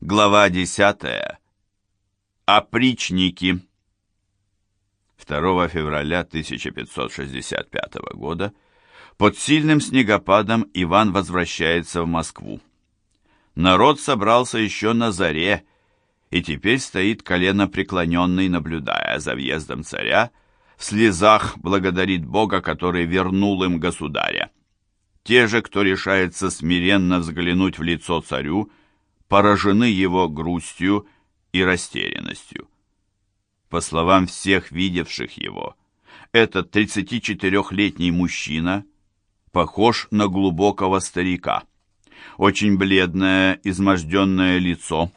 Глава 10. Опричники. 2 февраля 1565 года под сильным снегопадом Иван возвращается в Москву. Народ собрался еще на заре, и теперь стоит колено преклоненный, наблюдая за въездом царя, в слезах благодарит Бога, который вернул им государя. Те же, кто решается смиренно взглянуть в лицо царю, поражены его грустью и растерянностью. По словам всех видевших его, этот 34-летний мужчина похож на глубокого старика. Очень бледное, изможденное лицо,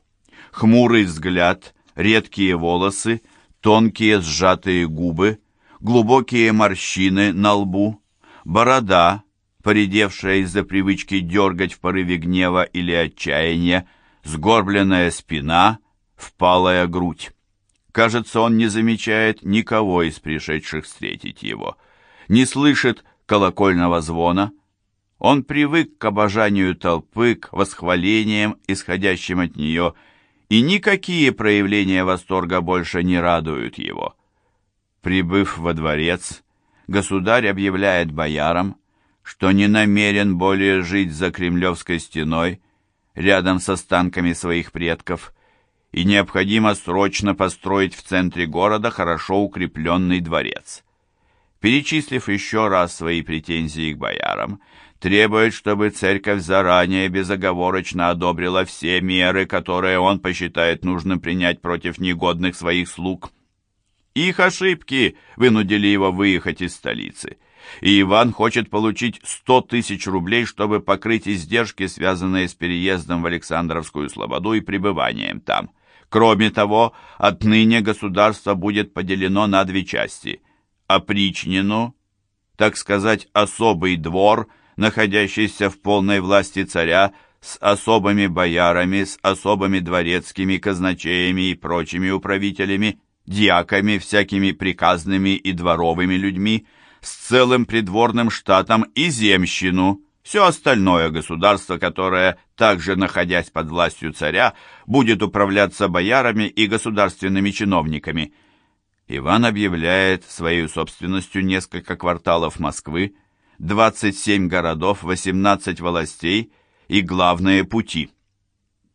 хмурый взгляд, редкие волосы, тонкие сжатые губы, глубокие морщины на лбу, борода, поредевшая из-за привычки дергать в порыве гнева или отчаяния, сгорбленная спина, впалая грудь. Кажется, он не замечает никого из пришедших встретить его, не слышит колокольного звона. Он привык к обожанию толпы, к восхвалениям, исходящим от нее, и никакие проявления восторга больше не радуют его. Прибыв во дворец, государь объявляет боярам, что не намерен более жить за Кремлевской стеной, рядом с останками своих предков, и необходимо срочно построить в центре города хорошо укрепленный дворец. Перечислив еще раз свои претензии к боярам, требует, чтобы церковь заранее безоговорочно одобрила все меры, которые он посчитает нужным принять против негодных своих слуг. Их ошибки вынудили его выехать из столицы и Иван хочет получить 100 тысяч рублей, чтобы покрыть издержки, связанные с переездом в Александровскую Слободу и пребыванием там. Кроме того, отныне государство будет поделено на две части. Опричнину, так сказать, особый двор, находящийся в полной власти царя, с особыми боярами, с особыми дворецкими, казначеями и прочими управителями, дьяками, всякими приказными и дворовыми людьми, с целым придворным штатом и земщину, все остальное государство, которое, также находясь под властью царя, будет управляться боярами и государственными чиновниками. Иван объявляет своей собственностью несколько кварталов Москвы, 27 городов, 18 властей и главные пути.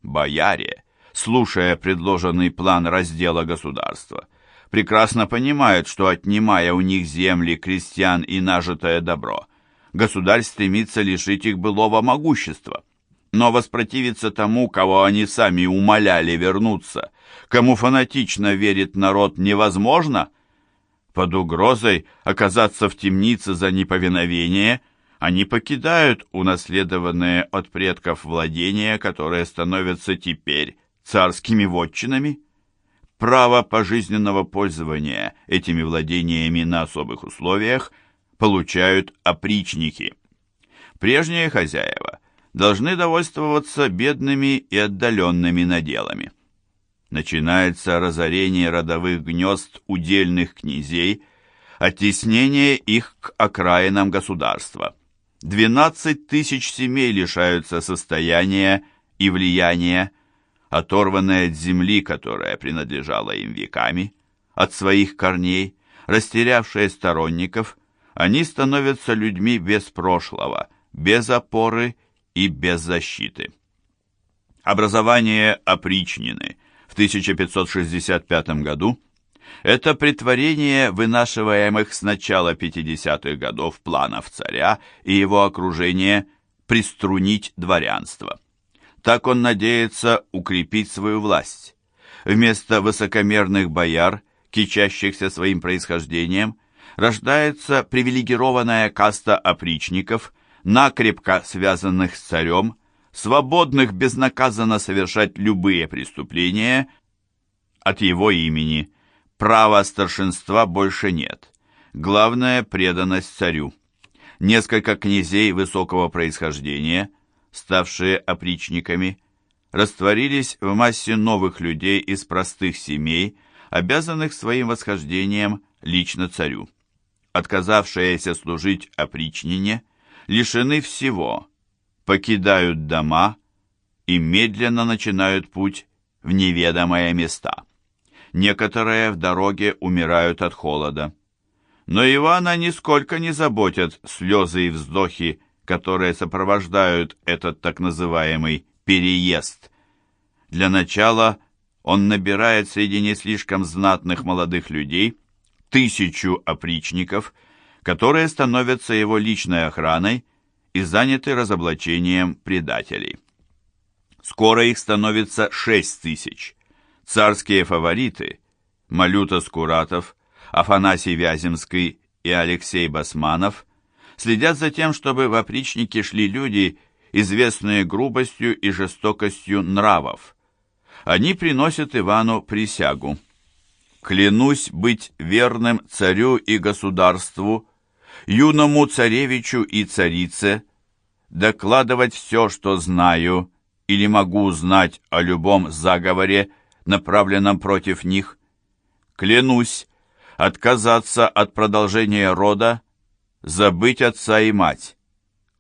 Бояре, слушая предложенный план раздела государства, прекрасно понимают, что отнимая у них земли, крестьян и нажитое добро, государь стремится лишить их былого могущества. Но воспротивиться тому, кого они сами умоляли вернуться, кому фанатично верит народ, невозможно. Под угрозой оказаться в темнице за неповиновение они покидают унаследованные от предков владения, которые становятся теперь царскими вотчинами. Право пожизненного пользования этими владениями на особых условиях получают опричники. Прежние хозяева должны довольствоваться бедными и отдаленными наделами. Начинается разорение родовых гнезд удельных князей, оттеснение их к окраинам государства. 12 тысяч семей лишаются состояния и влияния, оторванные от земли, которая принадлежала им веками, от своих корней, растерявшие сторонников, они становятся людьми без прошлого, без опоры и без защиты. Образование опричнины в 1565 году – это притворение вынашиваемых с начала 50-х годов планов царя и его окружения приструнить дворянство. Так он надеется укрепить свою власть. Вместо высокомерных бояр, кичащихся своим происхождением, рождается привилегированная каста опричников, накрепко связанных с царем, свободных безнаказанно совершать любые преступления от его имени. Права старшинства больше нет. Главное – преданность царю. Несколько князей высокого происхождения – ставшие опричниками, растворились в массе новых людей из простых семей, обязанных своим восхождением лично царю. Отказавшиеся служить опричнине лишены всего, покидают дома, и медленно начинают путь в неведомые места. Некоторые в дороге умирают от холода. Но Ивана нисколько не заботят слезы и вздохи, которые сопровождают этот так называемый «переезд». Для начала он набирает среди не слишком знатных молодых людей тысячу опричников, которые становятся его личной охраной и заняты разоблачением предателей. Скоро их становится шесть тысяч. Царские фавориты – Малюта Скуратов, Афанасий Вяземский и Алексей Басманов – следят за тем, чтобы в опричники шли люди, известные грубостью и жестокостью нравов. Они приносят Ивану присягу. «Клянусь быть верным царю и государству, юному царевичу и царице, докладывать все, что знаю или могу узнать о любом заговоре, направленном против них. Клянусь отказаться от продолжения рода, забыть отца и мать.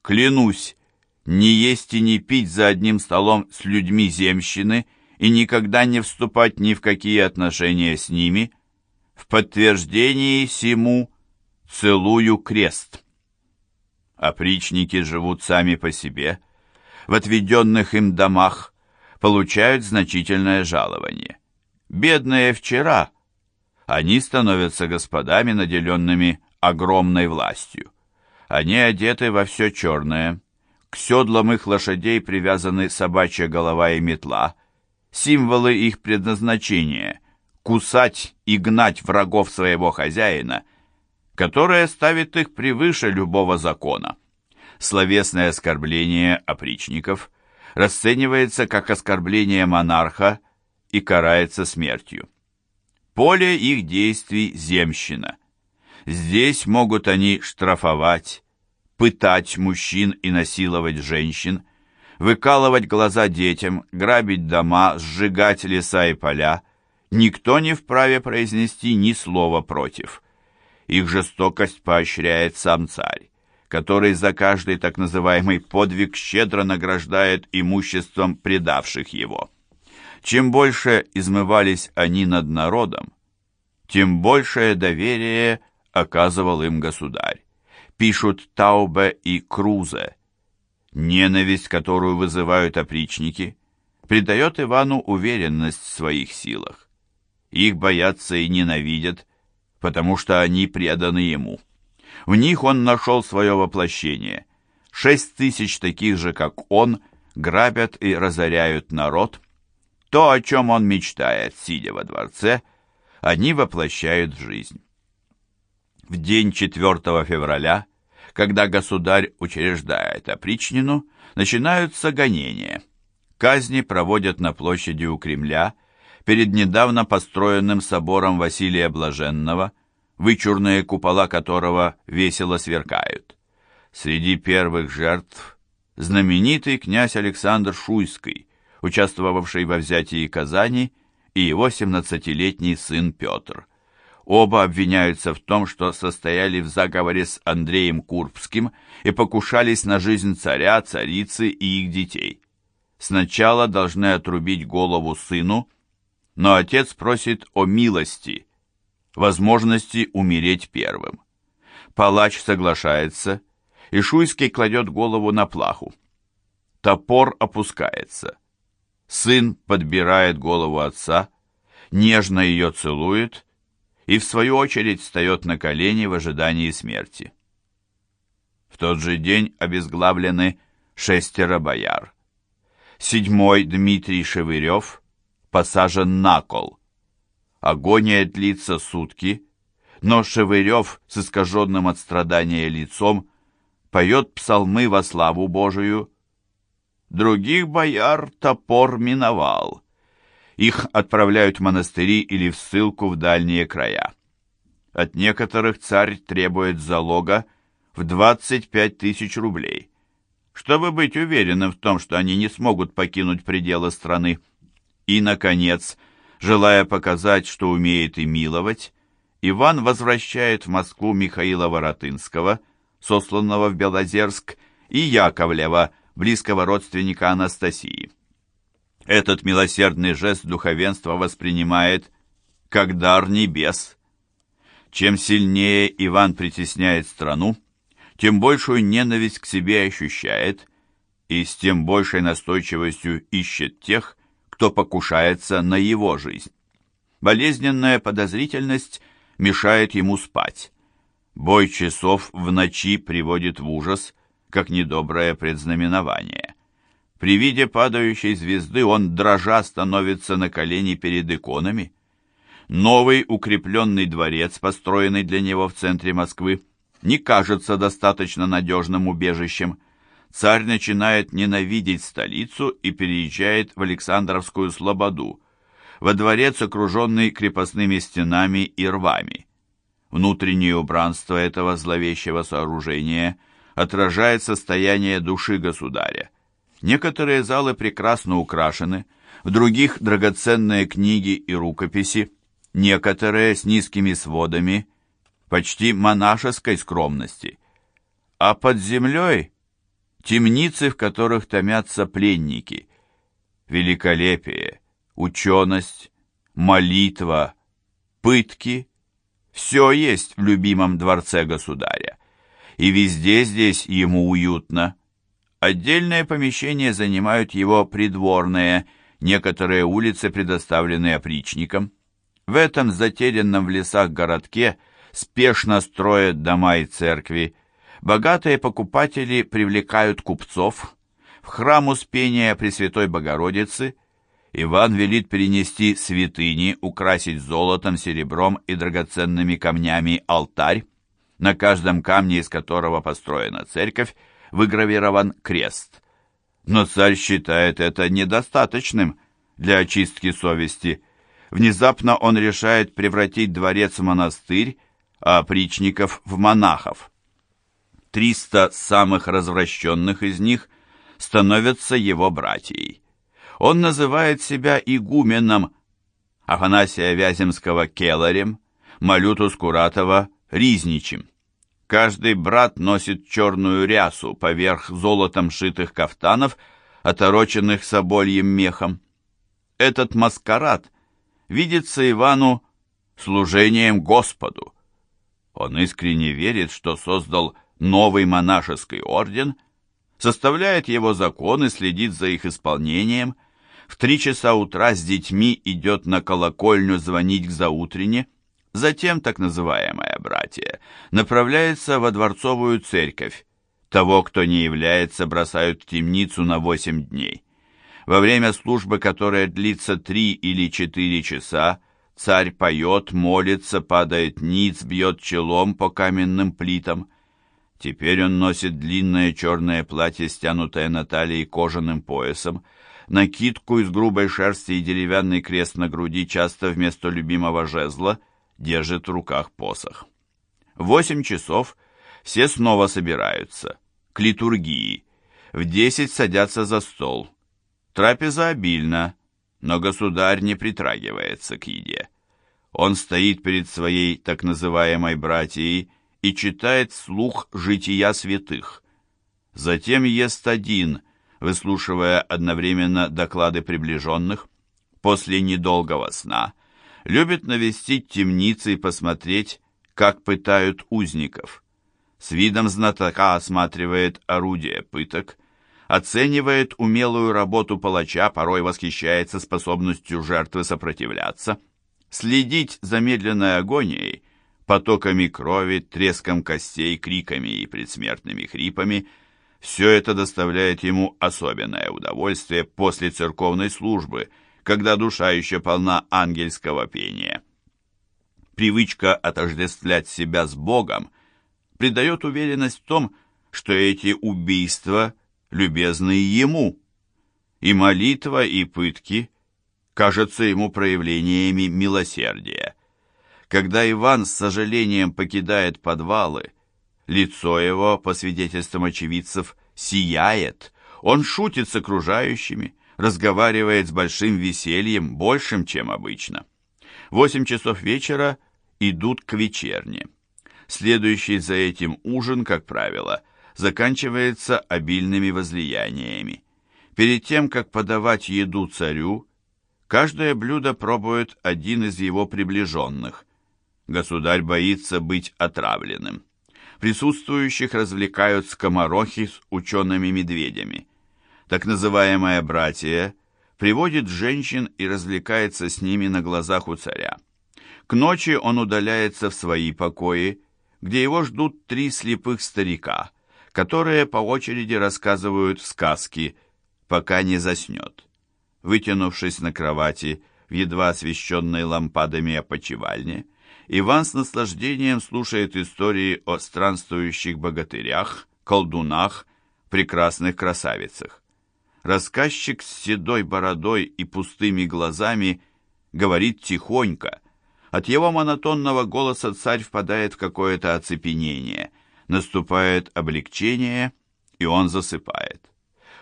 Клянусь не есть и не пить за одним столом с людьми земщины и никогда не вступать ни в какие отношения с ними. В подтверждении сему целую крест. Опричники живут сами по себе, в отведенных им домах, получают значительное жалование. Бедные вчера, они становятся господами, наделенными огромной властью. Они одеты во все черное. К седлам их лошадей привязаны собачья голова и метла, символы их предназначения — кусать и гнать врагов своего хозяина которое ставит их превыше любого закона. Словесное оскорбление опричников расценивается как оскорбление монарха и карается смертью. Поле их действий – земщина. Здесь могут они штрафовать, пытать мужчин и насиловать женщин, выкалывать глаза детям, грабить дома, сжигать леса и поля. Никто не вправе произнести ни слова против – их жестокость поощряет сам царь, который за каждый так называемый подвиг щедро награждает имуществом предавших его. Чем больше измывались они над народом, тем большее доверие оказывал им государь. Пишут Таубе и Крузе. Ненависть, которую вызывают опричники, придает Ивану уверенность в своих силах. Их боятся и ненавидят, потому что они преданы ему. В них он нашел свое воплощение. Шесть тысяч таких же, как он, грабят и разоряют народ. То, о чем он мечтает, сидя во дворце, они воплощают в жизнь. В день 4 февраля, когда государь учреждает опричнину, начинаются гонения. Казни проводят на площади у Кремля, перед недавно построенным собором Василия Блаженного, вычурные купола которого весело сверкают. Среди первых жертв знаменитый князь Александр Шуйский, участвовавший во взятии Казани, и его 17-летний сын Петр. Оба обвиняются в том, что состояли в заговоре с Андреем Курбским и покушались на жизнь царя, царицы и их детей. Сначала должны отрубить голову сыну, но отец просит о милости, возможности умереть первым. Палач соглашается, и Шуйский кладет голову на плаху. Топор опускается. Сын подбирает голову отца, нежно ее целует и, в свою очередь, встает на колени в ожидании смерти. В тот же день обезглавлены шестеро бояр. Седьмой Дмитрий Шевырев – посажен на кол. Агония длится сутки, но Шевырев с искаженным от страдания лицом поет псалмы во славу Божию. Других бояр топор миновал. Их отправляют в монастыри или в ссылку в дальние края. От некоторых царь требует залога в 25 тысяч рублей, чтобы быть уверенным в том, что они не смогут покинуть пределы страны. И, наконец, желая показать, что умеет и миловать, Иван возвращает в Москву Михаила Воротынского, сосланного в Белозерск, и Яковлева, близкого родственника Анастасии. Этот милосердный жест духовенство воспринимает как дар небес. Чем сильнее Иван притесняет страну, тем большую ненависть к себе ощущает и с тем большей настойчивостью ищет тех, кто покушается на его жизнь. Болезненная подозрительность мешает ему спать. Бой часов в ночи приводит в ужас, как недоброе предзнаменование. При виде падающей звезды он дрожа становится на колени перед иконами. Новый укрепленный дворец, построенный для него в центре Москвы, не кажется достаточно надежным убежищем. Царь начинает ненавидеть столицу и переезжает в Александровскую Слободу, во дворец, окруженный крепостными стенами и рвами. Внутреннее убранство этого зловещего сооружения отражает состояние души государя. Некоторые залы прекрасно украшены, в других драгоценные книги и рукописи, некоторые с низкими сводами, почти монашеской скромности. А под землей темницы, в которых томятся пленники. Великолепие, ученость, молитва, пытки – все есть в любимом дворце государя. И везде здесь ему уютно. Отдельное помещение занимают его придворные, некоторые улицы предоставлены опричникам. В этом затерянном в лесах городке спешно строят дома и церкви. Богатые покупатели привлекают купцов. В храм Успения Пресвятой Богородицы Иван велит перенести святыни, украсить золотом, серебром и драгоценными камнями алтарь, на каждом камне, из которого построена церковь, выгравирован крест. Но царь считает это недостаточным для очистки совести. Внезапно он решает превратить дворец в монастырь, а опричников в монахов. Триста самых развращенных из них становятся его братьей. Он называет себя игуменом, Афанасия Вяземского келарем, Малюту Скуратова ризничем. Каждый брат носит черную рясу поверх золотом шитых кафтанов, отороченных собольем мехом. Этот маскарад видится Ивану служением Господу. Он искренне верит, что создал новый монашеский орден, составляет его законы, следит за их исполнением – в три часа утра с детьми идет на колокольню звонить к заутрене, затем так называемое братье направляется во дворцовую церковь. Того, кто не является, бросают в темницу на восемь дней. Во время службы, которая длится три или четыре часа, царь поет, молится, падает ниц, бьет челом по каменным плитам. Теперь он носит длинное черное платье, стянутое на талии кожаным поясом, накидку из грубой шерсти и деревянный крест на груди часто вместо любимого жезла держит в руках посох. Восемь часов все снова собираются, к литургии. В десять садятся за стол. Трапеза обильна, но государь не притрагивается к еде. Он стоит перед своей так называемой братьей и читает вслух жития святых. Затем ест один – выслушивая одновременно доклады приближенных, после недолгого сна, любит навестить темницы и посмотреть, как пытают узников. С видом знатока осматривает орудие пыток, оценивает умелую работу палача, порой восхищается способностью жертвы сопротивляться, следить за медленной агонией, потоками крови, треском костей, криками и предсмертными хрипами – все это доставляет ему особенное удовольствие после церковной службы, когда душа еще полна ангельского пения. Привычка отождествлять себя с Богом придает уверенность в том, что эти убийства любезны ему, и молитва, и пытки кажутся ему проявлениями милосердия. Когда Иван с сожалением покидает подвалы, Лицо его, по свидетельствам очевидцев, сияет. Он шутит с окружающими, разговаривает с большим весельем, большим, чем обычно. Восемь часов вечера идут к вечерне. Следующий за этим ужин, как правило, заканчивается обильными возлияниями. Перед тем, как подавать еду царю, каждое блюдо пробует один из его приближенных. Государь боится быть отравленным. Присутствующих развлекают скоморохи с учеными-медведями. Так называемое «братья» приводит женщин и развлекается с ними на глазах у царя. К ночи он удаляется в свои покои, где его ждут три слепых старика, которые по очереди рассказывают сказки, пока не заснет. Вытянувшись на кровати в едва освещенной лампадами опочивальне, Иван с наслаждением слушает истории о странствующих богатырях, колдунах, прекрасных красавицах. Рассказчик с седой бородой и пустыми глазами говорит тихонько, от его монотонного голоса царь впадает в какое-то оцепенение. Наступает облегчение, и он засыпает.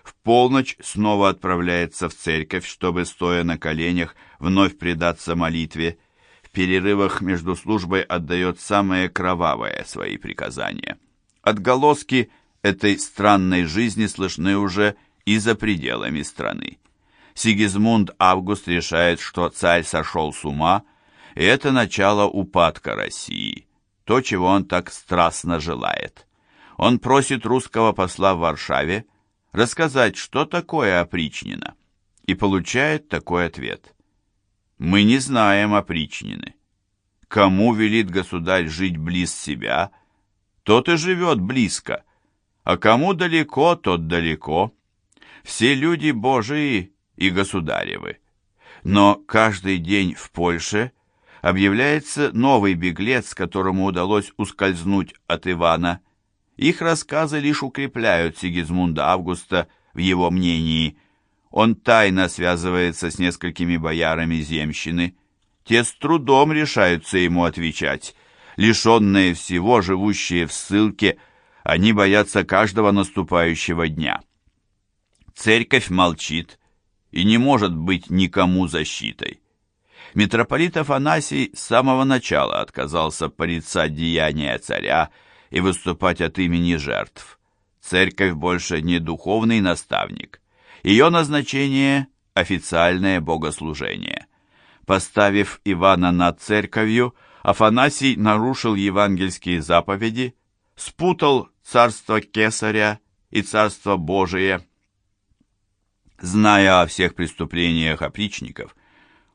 В полночь снова отправляется в церковь, чтобы, стоя на коленях, вновь предаться молитве. В перерывах между службой отдает самые кровавые свои приказания. Отголоски этой странной жизни слышны уже и за пределами страны. Сигизмунд Август решает, что царь сошел с ума – и это начало упадка России, то, чего он так страстно желает. Он просит русского посла в Варшаве рассказать, что такое опричнина, и получает такой ответ. Мы не знаем опричнины. Кому велит государь жить близ себя, тот и живет близко, а кому далеко, тот далеко. Все люди Божии и государевы. Но каждый день в Польше – объявляется новый беглец, которому удалось ускользнуть от Ивана. Их рассказы лишь укрепляют Сигизмунда Августа в его мнении. Он тайно связывается с несколькими боярами земщины. Те с трудом решаются ему отвечать. Лишенные всего, живущие в ссылке, они боятся каждого наступающего дня. Церковь молчит и не может быть никому защитой. Митрополит Афанасий с самого начала отказался порицать деяния царя и выступать от имени жертв. Церковь больше не духовный наставник. Ее назначение – официальное богослужение. Поставив Ивана над церковью, Афанасий нарушил евангельские заповеди, спутал царство Кесаря и царство Божие. Зная о всех преступлениях опричников,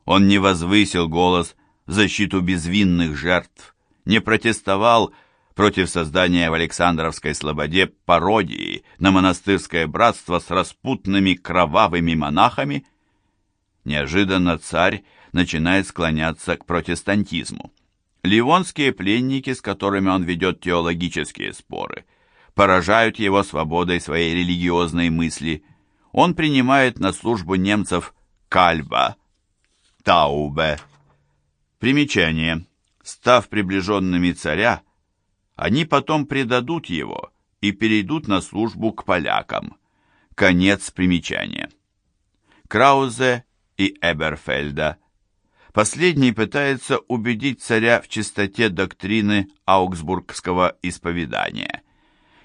он не возвысил голос в защиту безвинных жертв, не протестовал против создания в Александровской слободе пародии на монастырское братство с распутными кровавыми монахами. Неожиданно царь начинает склоняться к протестантизму. Ливонские пленники, с которыми он ведет теологические споры, поражают его свободой своей религиозной мысли. Он принимает на службу немцев Кальба, Таубе. Примечание. Став приближенными царя, они потом предадут его и перейдут на службу к полякам. Конец примечания. Краузе и Эберфельда. Последний пытается убедить царя в чистоте доктрины аугсбургского исповедания.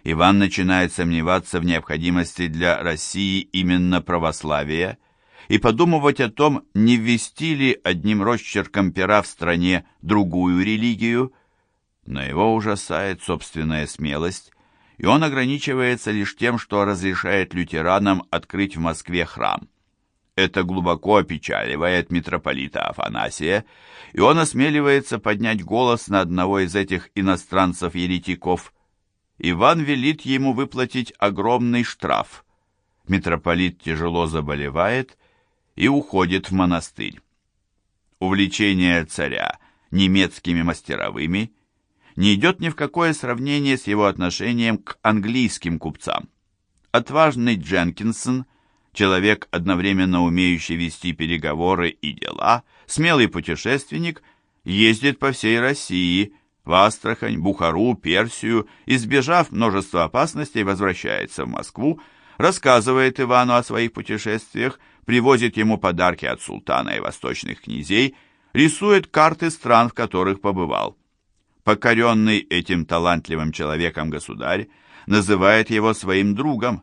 Иван начинает сомневаться в необходимости для России именно православия – и подумывать о том, не ввести ли одним росчерком пера в стране другую религию, но его ужасает собственная смелость, и он ограничивается лишь тем, что разрешает лютеранам открыть в Москве храм. Это глубоко опечаливает митрополита Афанасия, и он осмеливается поднять голос на одного из этих иностранцев-еретиков. Иван велит ему выплатить огромный штраф. Митрополит тяжело заболевает и уходит в монастырь. Увлечение царя немецкими мастеровыми не идет ни в какое сравнение с его отношением к английским купцам. Отважный Дженкинсон, человек, одновременно умеющий вести переговоры и дела, смелый путешественник, ездит по всей России, в Астрахань, Бухару, Персию, избежав множества опасностей, возвращается в Москву, рассказывает Ивану о своих путешествиях, привозит ему подарки от султана и восточных князей, рисует карты стран, в которых побывал. Покоренный этим талантливым человеком государь называет его своим другом.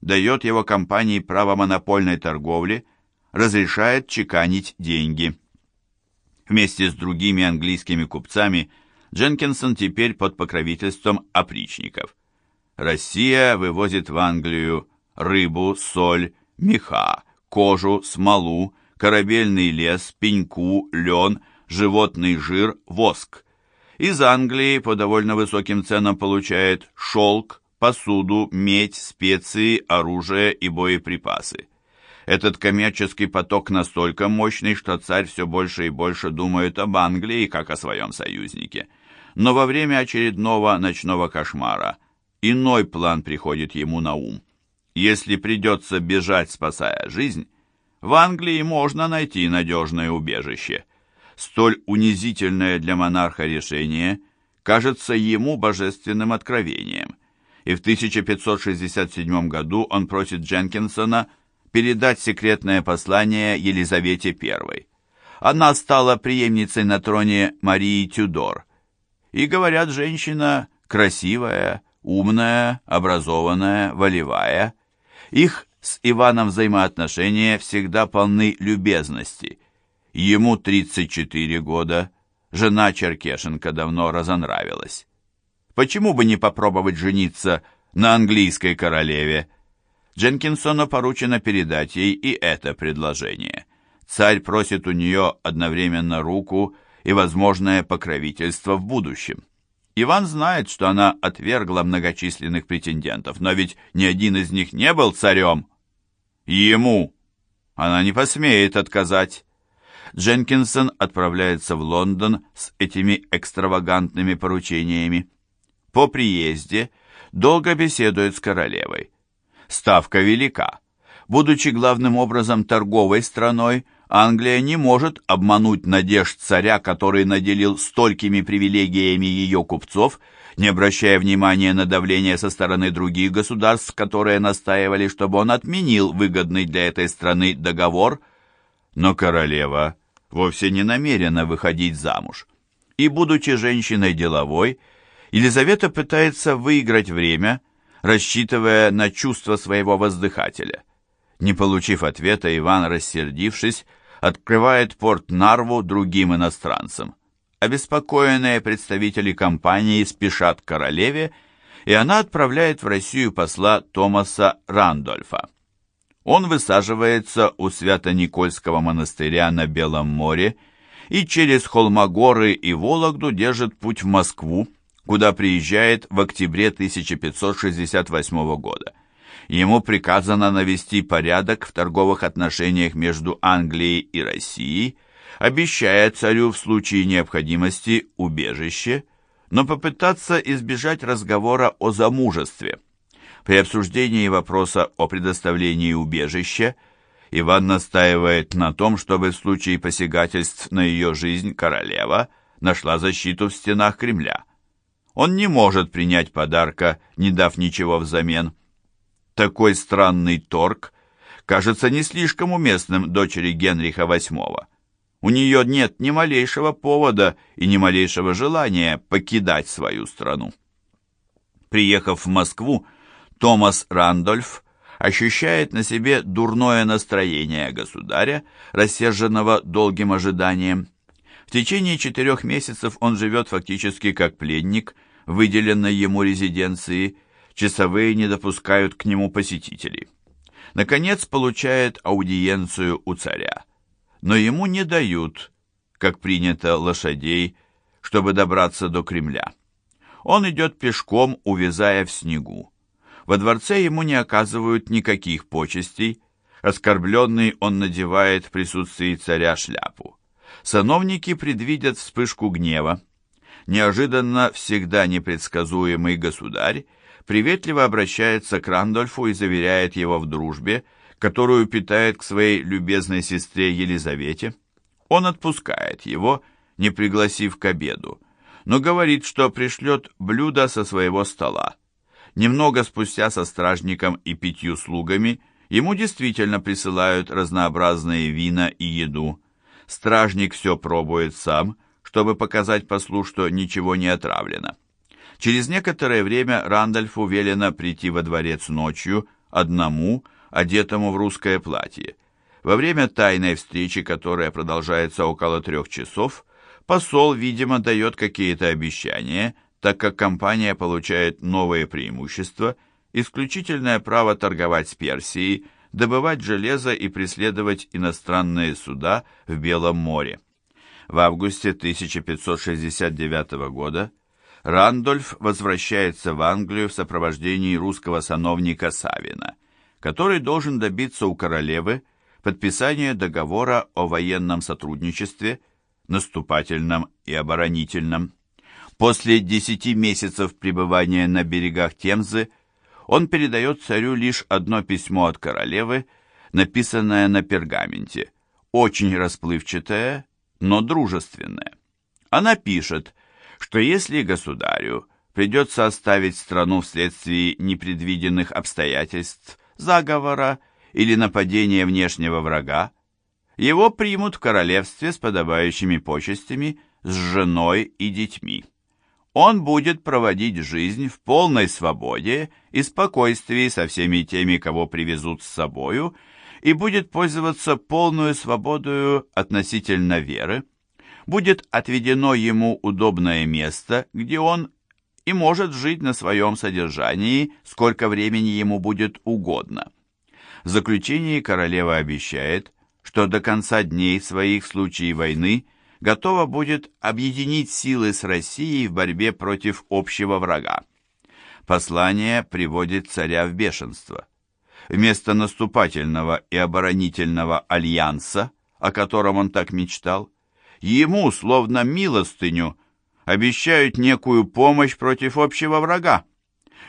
дает его компании право монопольной торговли, разрешает чеканить деньги. Вместе с другими английскими купцами Дженкинсон теперь под покровительством опричников. Россия вывозит в Англию рыбу, соль, меха, кожу, смолу, корабельный лес, пеньку, лен, животный жир, воск. Из Англии по довольно высоким ценам получает шелк, посуду, медь, специи, оружие и боеприпасы. Этот коммерческий поток настолько мощный, что царь все больше и больше думает об Англии, как о своем союзнике. Но во время очередного ночного кошмара иной план приходит ему на ум. Если придется бежать, спасая жизнь, в Англии можно найти надежное убежище. Столь унизительное для монарха решение кажется ему божественным откровением, и в 1567 году он просит Дженкинсона передать секретное послание Елизавете I. Она стала преемницей на троне Марии Тюдор. И, говорят, женщина красивая, умная, образованная, волевая. Их с Иваном взаимоотношения всегда полны любезности. Ему 34 года, жена Черкешенко давно разонравилась. Почему бы не попробовать жениться на английской королеве? Дженкинсону поручено передать ей и это предложение. Царь просит у нее одновременно руку и возможное покровительство в будущем. Иван знает, что она отвергла многочисленных претендентов, но ведь ни один из них не был царем. Ему она не посмеет отказать. Дженкинсон отправляется в Лондон с этими экстравагантными поручениями. По приезде долго беседует с королевой. Ставка велика. Будучи главным образом торговой страной, Англия не может обмануть надежд царя, который наделил столькими привилегиями ее купцов, не обращая внимания на давление со стороны других государств, которые настаивали, чтобы он отменил выгодный для этой страны договор. Но королева вовсе не намерена выходить замуж. И, будучи женщиной деловой, Елизавета пытается выиграть время, рассчитывая на чувства своего воздыхателя. Не получив ответа, Иван, рассердившись, открывает порт Нарву другим иностранцам. Обеспокоенные представители компании спешат к королеве, и она отправляет в Россию посла Томаса Рандольфа. Он высаживается у Свято-Никольского монастыря на Белом море и через Холмогоры и Вологду держит путь в Москву, куда приезжает в октябре 1568 года. Ему приказано навести порядок в торговых отношениях между Англией и Россией, обещая царю в случае необходимости убежище, но попытаться избежать разговора о замужестве. При обсуждении вопроса о предоставлении убежища Иван настаивает на том, чтобы в случае посягательств на ее жизнь королева нашла защиту в стенах Кремля. Он не может принять подарка, не дав ничего взамен. Такой странный торг кажется не слишком уместным дочери Генриха VIII. У нее нет ни малейшего повода и ни малейшего желания покидать свою страну. Приехав в Москву, Томас Рандольф ощущает на себе дурное настроение государя, рассерженного долгим ожиданием. В течение четырех месяцев он живет фактически как пленник, выделенной ему резиденции, часовые не допускают к нему посетителей. Наконец получает аудиенцию у царя но ему не дают, как принято, лошадей, чтобы добраться до Кремля. Он идет пешком, увязая в снегу. Во дворце ему не оказывают никаких почестей, оскорбленный он надевает в присутствии царя шляпу. Сановники предвидят вспышку гнева. Неожиданно всегда непредсказуемый государь приветливо обращается к Рандольфу и заверяет его в дружбе, которую питает к своей любезной сестре Елизавете. Он отпускает его, не пригласив к обеду, но говорит, что пришлет блюдо со своего стола. Немного спустя со стражником и пятью слугами ему действительно присылают разнообразные вина и еду. Стражник все пробует сам, чтобы показать послу, что ничего не отравлено. Через некоторое время Рандольфу велено прийти во дворец ночью, одному, одетому в русское платье. Во время тайной встречи, которая продолжается около трех часов, посол, видимо, дает какие-то обещания, так как компания получает новые преимущества, исключительное право торговать с Персией, добывать железо и преследовать иностранные суда в Белом море. В августе 1569 года Рандольф возвращается в Англию в сопровождении русского сановника Савина, который должен добиться у королевы подписания договора о военном сотрудничестве, наступательном и оборонительном. После десяти месяцев пребывания на берегах Темзы он передает царю лишь одно письмо от королевы, написанное на пергаменте, очень расплывчатое, но дружественное. Она пишет, что если государю придется оставить страну вследствие непредвиденных обстоятельств, заговора или нападения внешнего врага, его примут в королевстве с подобающими почестями, с женой и детьми. Он будет проводить жизнь в полной свободе и спокойствии со всеми теми, кого привезут с собою, и будет пользоваться полную свободою относительно веры, будет отведено ему удобное место, где он и может жить на своем содержании, сколько времени ему будет угодно. В заключении королева обещает, что до конца дней своих в войны готова будет объединить силы с Россией в борьбе против общего врага. Послание приводит царя в бешенство. Вместо наступательного и оборонительного альянса, о котором он так мечтал, ему, словно милостыню, обещают некую помощь против общего врага.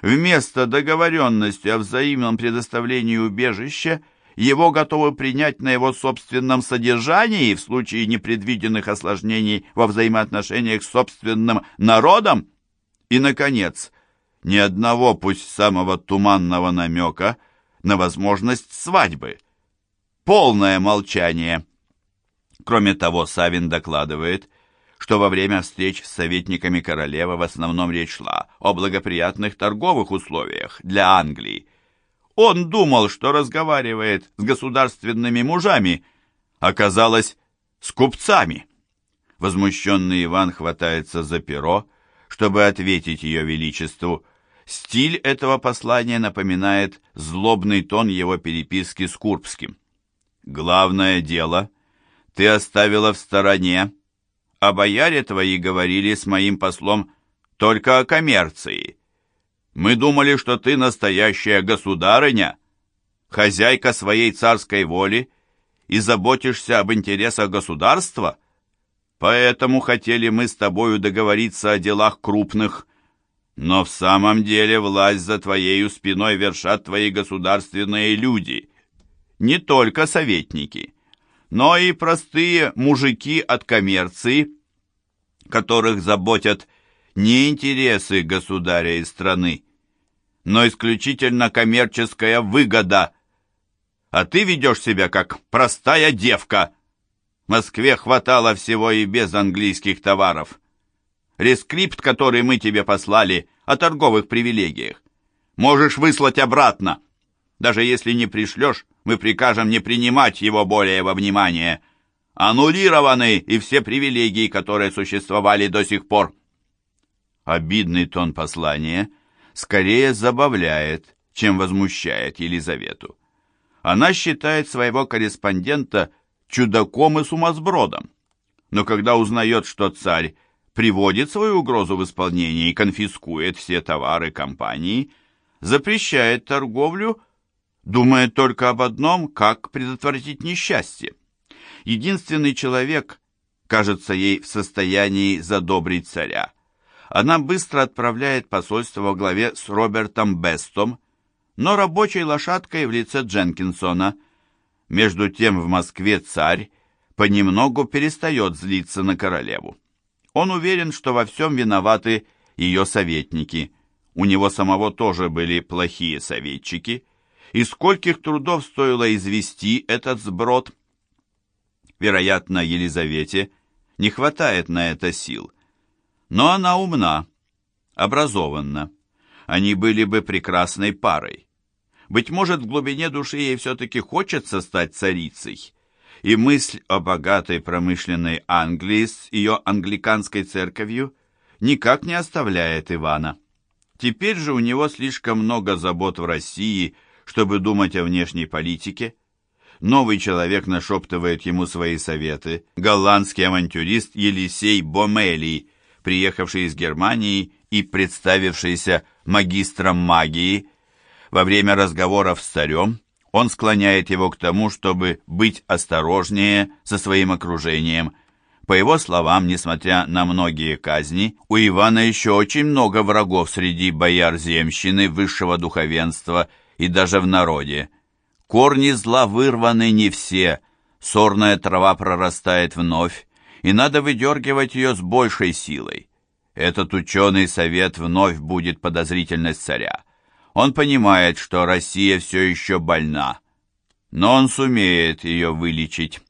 Вместо договоренности о взаимном предоставлении убежища – его готовы принять на его собственном содержании в случае непредвиденных осложнений во взаимоотношениях с собственным народом? И, наконец, ни одного, пусть самого туманного намека на возможность свадьбы. Полное молчание. Кроме того, Савин докладывает, что во время встреч с советниками королевы в основном речь шла о благоприятных торговых условиях для Англии, он думал, что разговаривает с государственными мужами, оказалось, с купцами. Возмущенный Иван хватается за перо, чтобы ответить ее величеству. Стиль этого послания напоминает злобный тон его переписки с Курбским. «Главное дело ты оставила в стороне, а бояре твои говорили с моим послом только о коммерции» Мы думали, что ты настоящая государыня, хозяйка своей царской воли и заботишься об интересах государства. Поэтому хотели мы с тобою договориться о делах крупных, но в самом деле власть за твоею спиной вершат твои государственные люди, не только советники, но и простые мужики от коммерции, которых заботят не интересы государя и страны, но исключительно коммерческая выгода. А ты ведешь себя как простая девка. В Москве хватало всего и без английских товаров. Рескрипт, который мы тебе послали, о торговых привилегиях. Можешь выслать обратно. Даже если не пришлешь, мы прикажем не принимать его более во внимание. Аннулированы и все привилегии, которые существовали до сих пор. Обидный тон послания скорее забавляет, чем возмущает Елизавету. Она считает своего корреспондента чудаком и сумасбродом. Но когда узнает, что царь приводит свою угрозу в исполнение и конфискует все товары компании, запрещает торговлю, думает только об одном, как предотвратить несчастье. Единственный человек, кажется ей в состоянии задобрить царя, она быстро отправляет посольство во главе с Робертом Бестом, но рабочей лошадкой в лице Дженкинсона. Между тем в Москве царь понемногу перестает злиться на королеву. Он уверен, что во всем виноваты ее советники. У него самого тоже были плохие советчики. И скольких трудов стоило извести этот сброд. Вероятно, Елизавете не хватает на это сил. Но она умна, образованна. Они были бы прекрасной парой. Быть может, в глубине души ей все-таки хочется стать царицей. И мысль о богатой промышленной Англии с ее англиканской церковью никак не оставляет Ивана. Теперь же у него слишком много забот в России, чтобы думать о внешней политике. Новый человек нашептывает ему свои советы. Голландский авантюрист Елисей Бомели, приехавший из Германии и представившийся магистром магии. Во время разговоров с царем он склоняет его к тому, чтобы быть осторожнее со своим окружением – по его словам, несмотря на многие казни, у Ивана еще очень много врагов среди бояр земщины, высшего духовенства и даже в народе. Корни зла вырваны не все, сорная трава прорастает вновь, и надо выдергивать ее с большей силой. Этот ученый совет вновь будет подозрительность царя. Он понимает, что Россия все еще больна, но он сумеет ее вылечить.